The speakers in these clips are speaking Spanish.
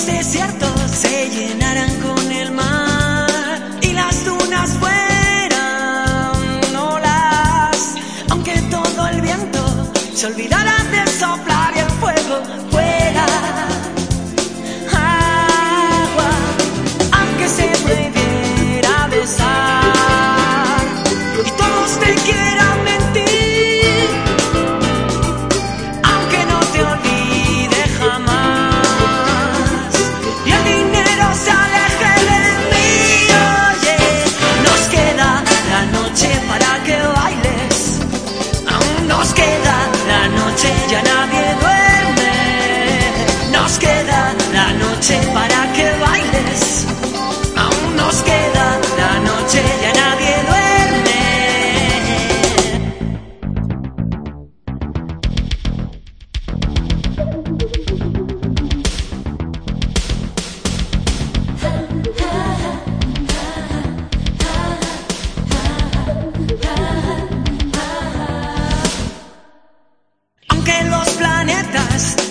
los desiertos se llenaran con el mar y las dunas fueran olas, aunque todo el viento se olvidara.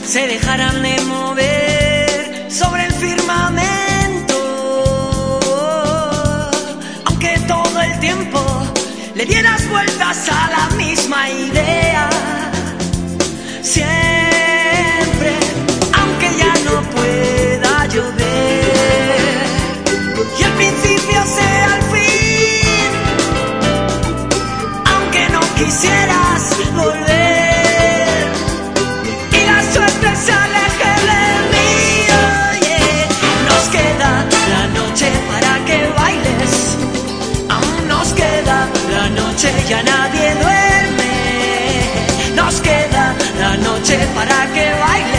Se dejaran de mover sobre el firmamento, aunque todo el tiempo le dieras vueltas a la misma idea, siempre, quisieras volver y la suerte se aleje de mí. Oye, nos queda la noche para que bailes, aún nos queda la noche, ya nadie duerme. Nos queda la noche para que bailes,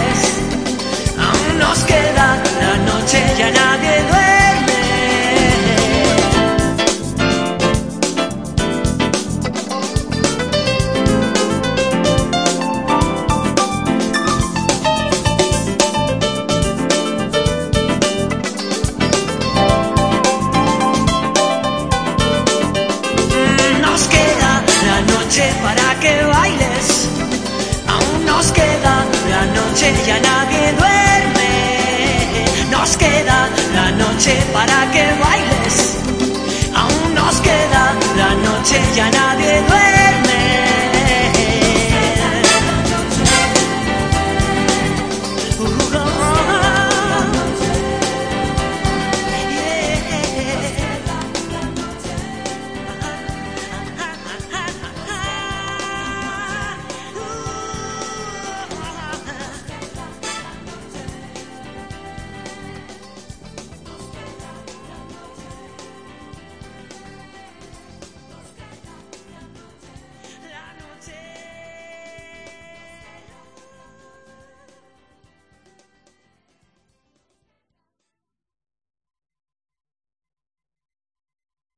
que bailes. Aún nos queda la noche, ya nadie duerme. Nos queda la noche para que bailes. Aún nos queda la noche, ya nadie duerme.